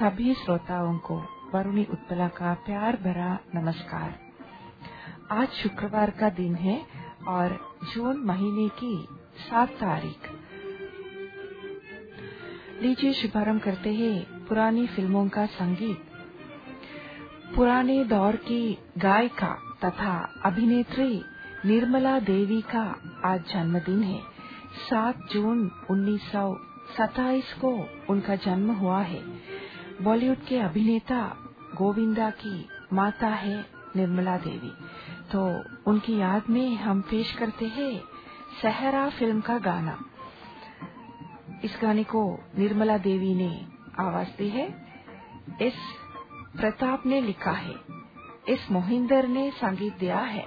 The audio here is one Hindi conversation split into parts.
सभी श्रोताओं को वरुणी उत्पला का प्यार भरा नमस्कार। आज शुक्रवार का दिन है और जून महीने की सात तारीख। लीजिए शुभारंभ करते हैं पुरानी फ़िल्मों का संगीत। पुराने दौर की गायिका तथा अभिनेत्री निर्मला देवी का आज जन्मदिन है। सात जून उन्नीस सताईस को उनका जन्म हुआ है। बॉलीवुड के अभिनेता गोविंदा की माता है निर्मला देवी। तो उनकी याद में हम पेश करते हैं सहरा फ़िल्म का गाना। इस गाने को निर्मला देवी ने आवाज़ दी है। इस प्रताप ने लिखा है। इस मोहिंदर ने संगीत दिया है।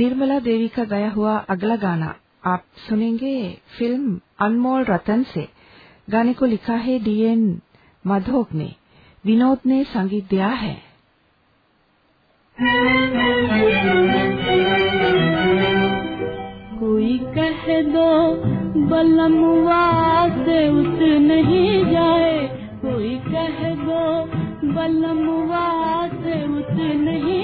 निर्मला देवी का गाया हुआ अगला गाना आप सुनेंगे फ़िल्म अनमोल रतन से। गाने को लिखा है डीएन माधोक ने। विनोद ने संगीत दिया है। कोई कह दो, बलमुआ से उस नहीं जाए। कोई कह दो, बलमुआ से उस नहीं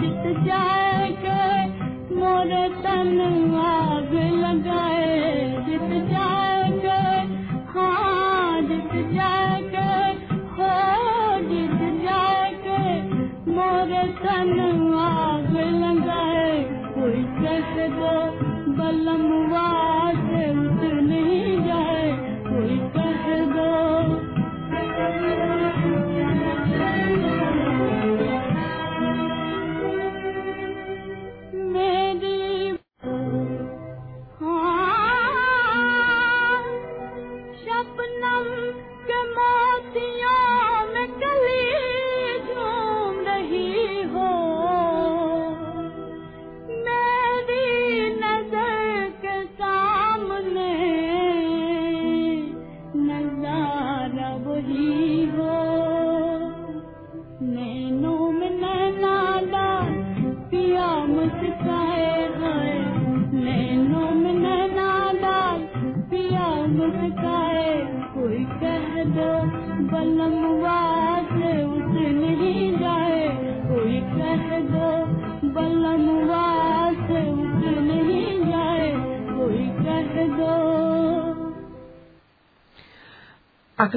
जीत जाए मोर तन आग लगाए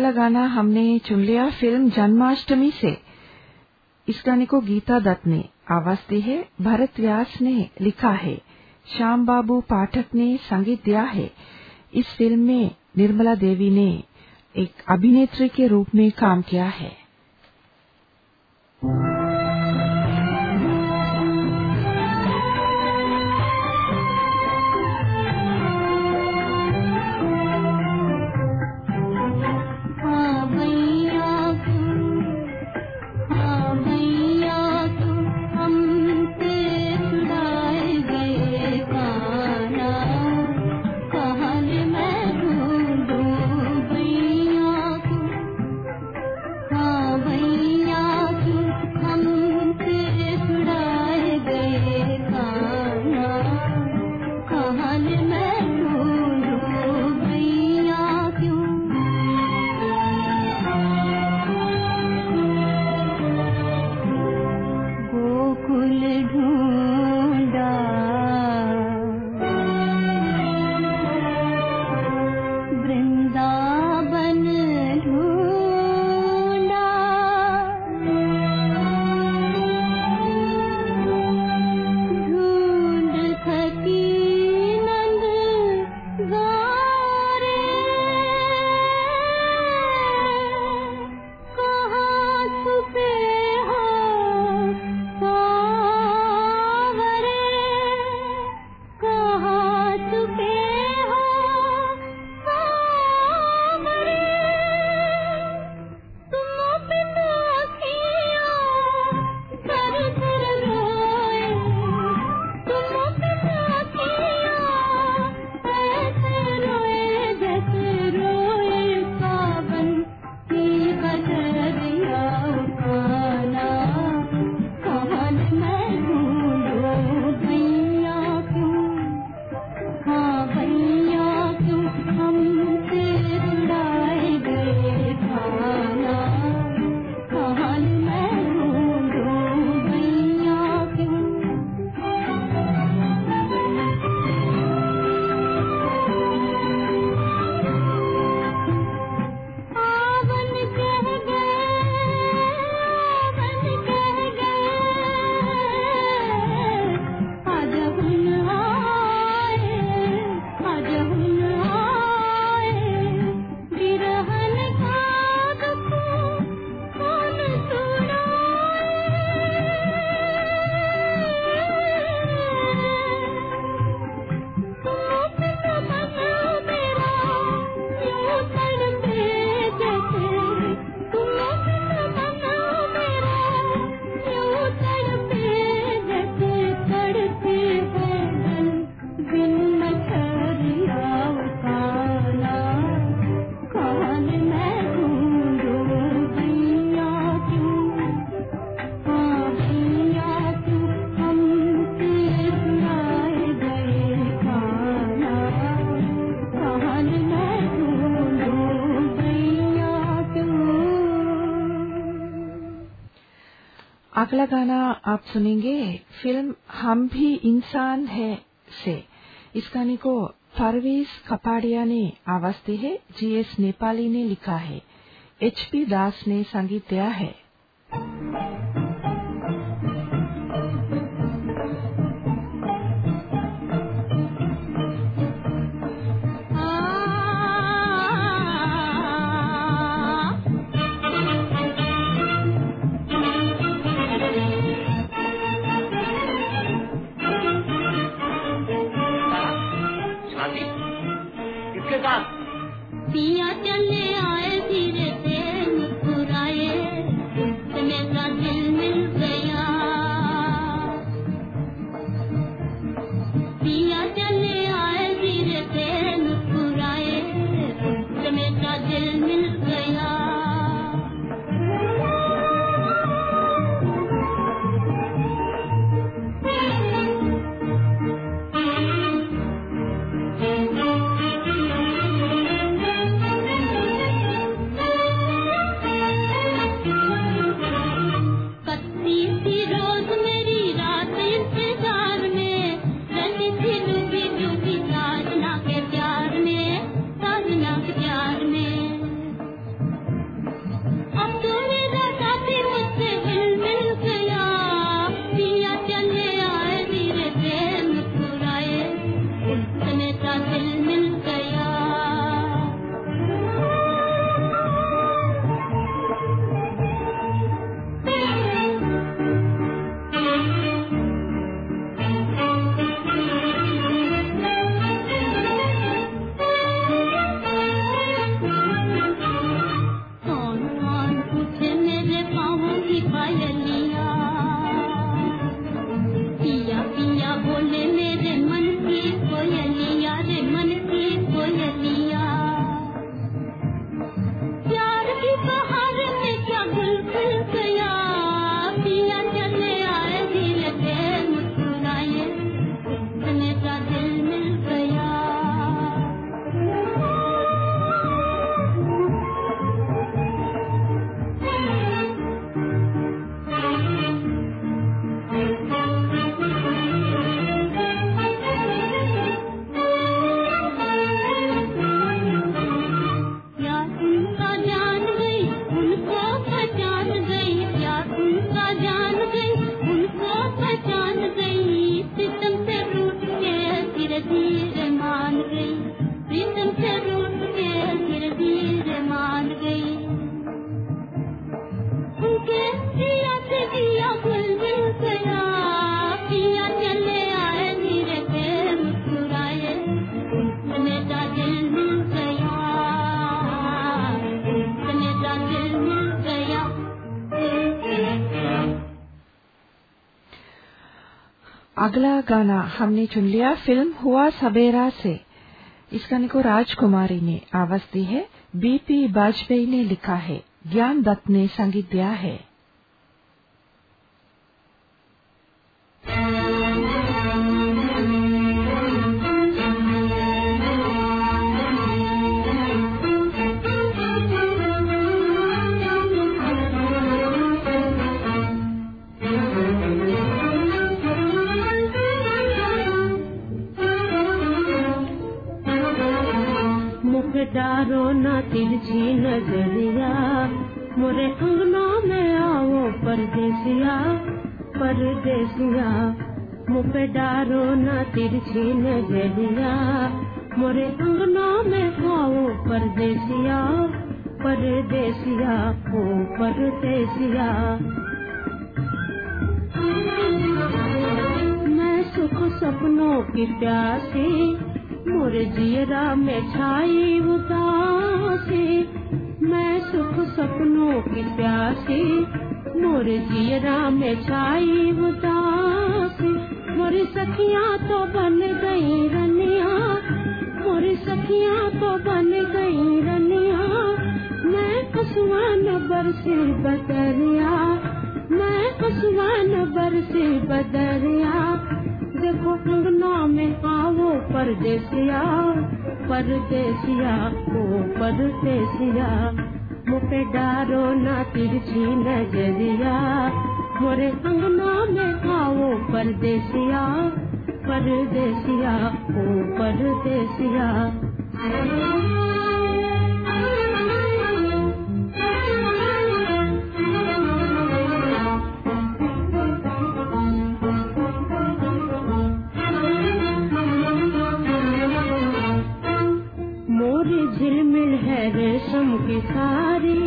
अगला गाना हमने चुन लिया फ़िल्म जन्माष्टमी से। इस गाने को गीता दत्त ने आवाज़ दी है, भरत व्यास ने लिखा है, श्याम बाबू पाठक ने संगीत दिया है। इस फ़िल्म में निर्मला देवी ने एक अभिनेत्री के रूप में काम किया है। अगला गाना आप सुनेंगे। फ़िल्म हम भी इंसान है से। इस गाने को परवेज कपाड़िया ने आवाज़ दी है। जीएस नेपाली ने लिखा है। एचपी दास ने संगीत दिया है। अगला गाना हमने चुन लिया फ़िल्म हुआ सबेरा से। इस गाने को राजकुमारी ने आवाज़ दी है। बीपी वाजपेयी ने लिखा है। ज्ञान दत्त ने संगीत दिया है। डारो न तिरछी नज़रिया। मोरे अंगना में आओ परदेसिया परदेसिया। मुख डारो न तिरछी नज़रिया। मोरे अंगना में आओ परदेसिया परदेसिया, ओ परदेसिया। मैं सुख सपनों की प्यासी मोरे जियरा में छाई उदासी। मैं सुख सपनों की प्यासी। मोरे जियरा में छाई उदासी। मोरी सखियाँ तो बन गई रनिया। मोरी सखियाँ तो बन गई रनिया। मैं कसवान बरसी बदरिया। मैं कसवान बरसी बदरिया। देखो अंगना में आओ परदेसिया परदेसिया ओ परदेसिया। मुझे डारो ना तिरछी नज़रिया, मोरे अंगना में आओ परदेसिया परदेसिया ओ परदेसिया। सारी,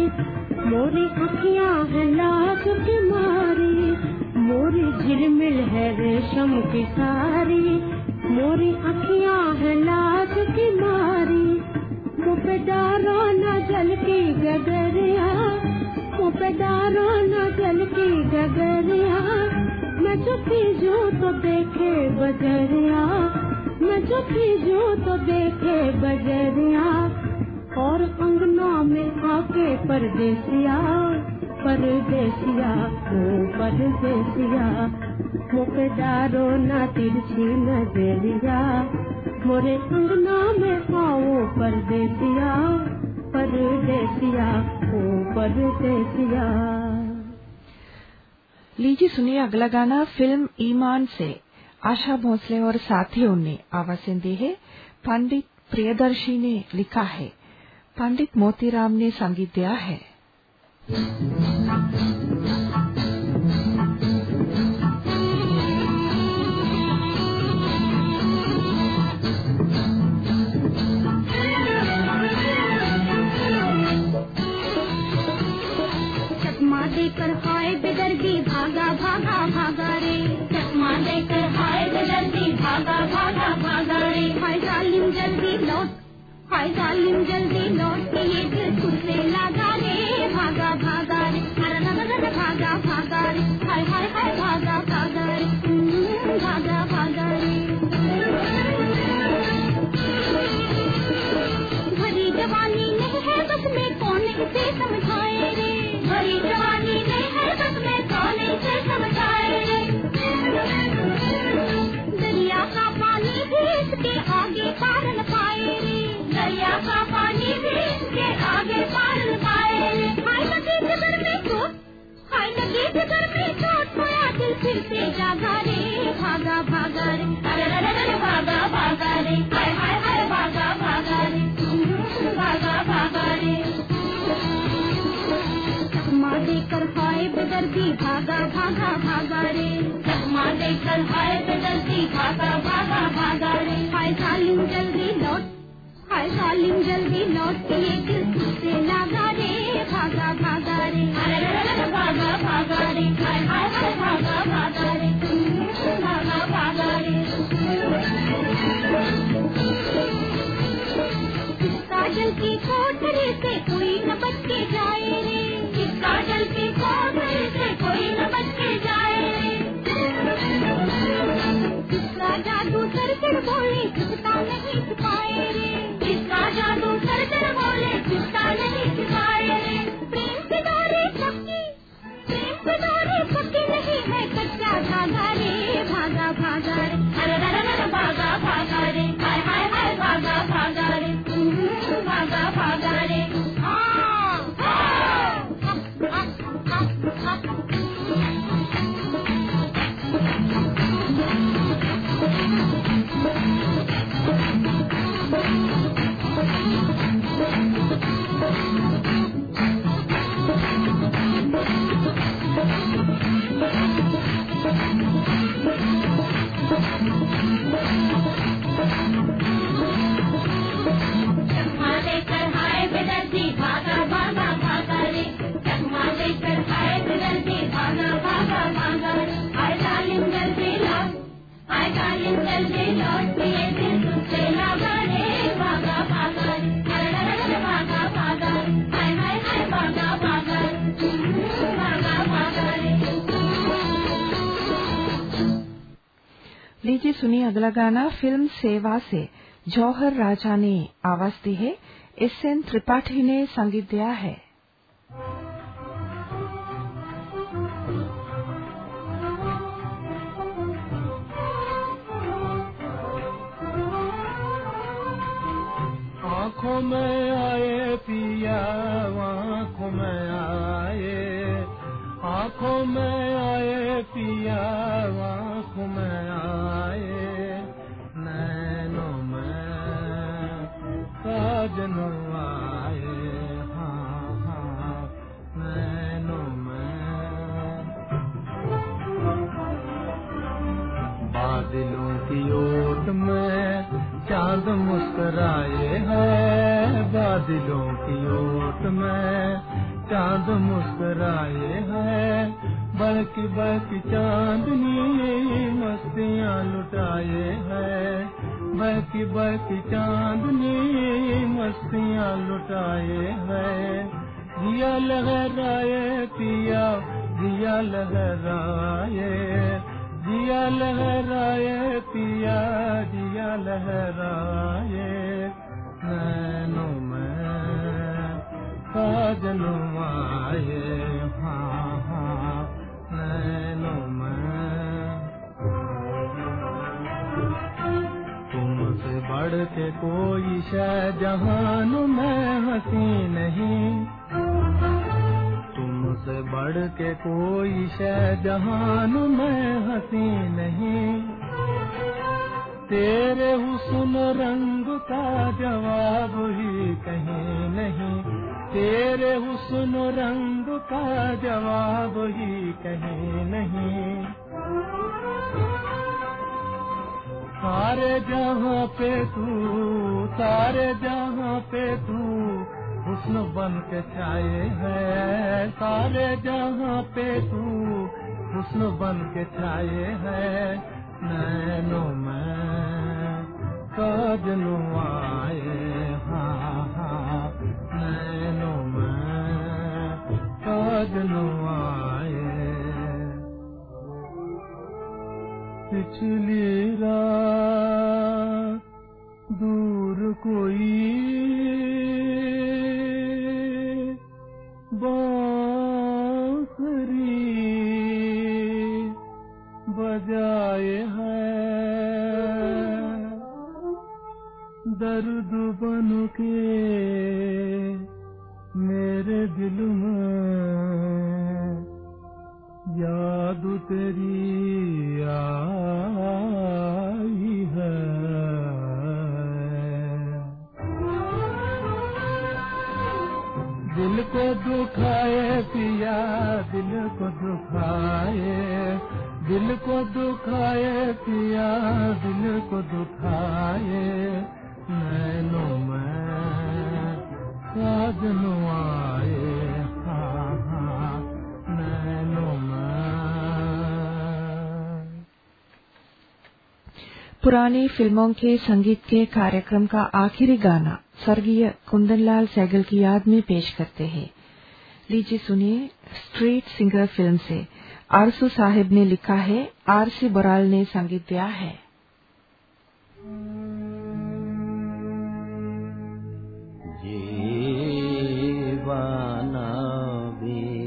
मोरी अखियाँ है लाज की मारी, मोरी झिलमिल है रेशम की सारी, मोरी अखियाँ है लाज की मारी मुझे डारो न जल की गगरिया मुझे डारो न जल की गगरिया, मैं चुपी जो तो देखे बजरिया, मैं चुपी जो तो देखे बजरिया, और में आके परदेसिया परदेसिया ओ परदेसिया। मुके डारो ना तिरछी नज़रिया, मोरे अंगना में आओ परदेसिया परदेसिया ओ परदेसिया। लीजिए, सुनिए अगला गाना, फ़िल्म ईमान से। आशा भोसले और साथियों ने आवाज़ें दी है। पंडित प्रियदर्शी ने लिखा है पंडित मोतीराम ने संगीत दिया है। इसके आगे पार पाए दरिया का पानी भी इसके आगे पार पाए हाय लगे जिगर में चोट, हाय लगे जिगर में चोट। खोया दिल फिर से जागा रे, भागा भागा रे। अरे रे रे रे भागा भागा रे। हाय हाय हाय, भागा भागा रे। भागा भागा रे। चकमा देकर हाय बेदर्दी भागा भागा भागा रे। चकमा देकर हाय बेदर्दी भागा भागा भागा रे। हाय सालिम जल्दी लौट। हाय सालिम जल्दी लौट। के ये से लगा रे। भागा भागा रे। रे भागा भागा रे। हाय हाय हाय, भागा भागा Thank you. लीजिए सुनिए अगला गाना फ़िल्म सेवा से। जौहर राजा ने आवाज़ दी है। एस एन त्रिपाठी ने संगीत दिया है। आँखों में आए पिया आँखों में आए। आँखों में बड़की चांदनी मस्तियाँ लुटाए है। बड़की बड़की चांदनी मस्तियाँ लुटाए है। दिया लहराए, पिया दिया लहराए। दिया लहराए, पिया दिया लहराए। नैनों में साजन आए हाँ हाँ तुमसे के कोई शय जहान में हँसी नहीं। तुमसे बढ़ के कोई शय जहान में हँसी नहीं। तेरे हुस्न रंग का जवाब ही कहीं नहीं। तेरे हुस्न रंग का जवाब ही कहीं नहीं। सारे जहाँ पे तू, सारे जहाँ पे तू, हुस्न बन के छाए है। सारे जहाँ पे तू, हुस्न बन के छाए है। नैनों में काजनों आए हाँ हाँ नैनों में काजनों आए। पिछली रात दूर कोई बांसुरी बजाए है। दर्द बन के मेरे दिल में याद तेरी आई है। दिल को दुखाए, पिया दिल को दुखाए। दिल को दुखाए, पिया दिल को दुखाए। नैनों में साजनों आए। पुरानी फ़िल्मों के संगीत के कार्यक्रम का आखिरी गाना स्वर्गीय कुंदनलाल सैगल की याद में पेश करते हैं। लीजिए सुनिए स्ट्रीट सिंगर फ़िल्म से। आरसू साहिब ने लिखा है, आरसी बराल ने संगीत दिया है। जीवाना भी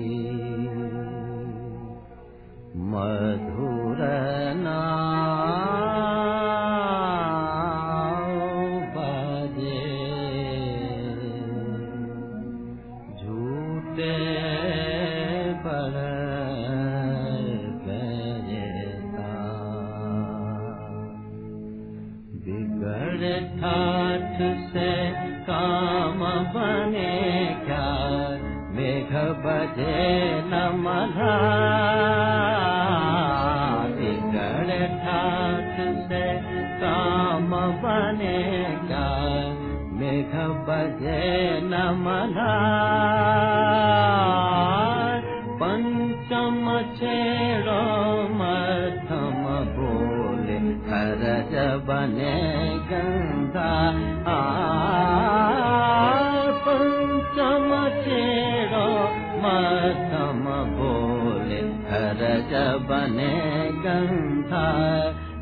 बने गंगा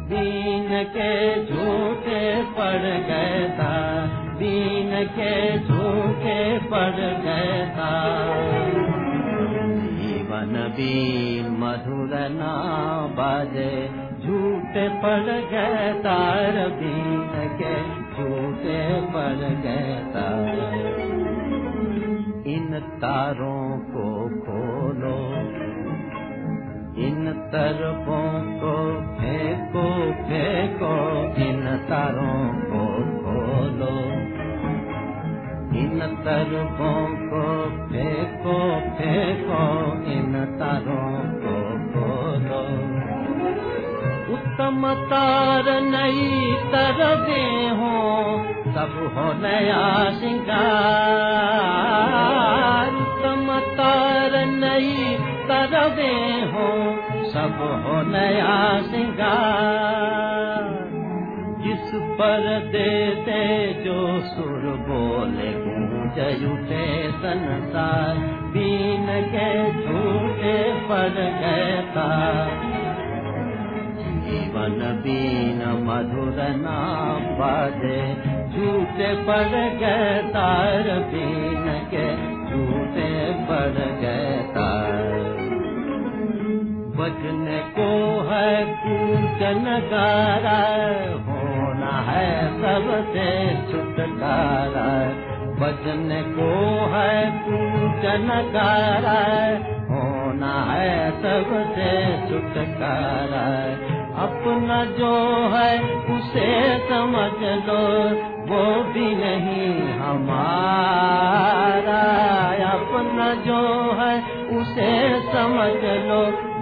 दीन के झूठे पड़ गए था, दीन के झूठे पड़ गए था। जीवन भी मधुर ना बाजे, झूठे पड़ गए तार बीन के झूठे पड़ गए तार। इन तारों को खोलो तरफों को फेंको फेंको, इन तारों को खोलो। इन तरफों को फेंको फेंको, इन तारों को खोलो। उत्तम तार नई तरदे हो सब हो नया सिंगार उत्तम तार नई तरदे हो सब हो नया सिंगार। जिस पर देते जो सुर बोले गूंज उठे संसार। बीन के झूठे पड़ गए था जीवन बीन मधुर नाम बाजे। झूठे पड़ गए तार झूठे पड़ गए तार बजने को है पूजन गारा होना है सबसे छुटकारा। बजने को है पूजन गारा होना है सबसे छुटकारा। अपना जो है उसे समझ लो, वो भी नहीं हमारा। अपना जो है उसे समझ लो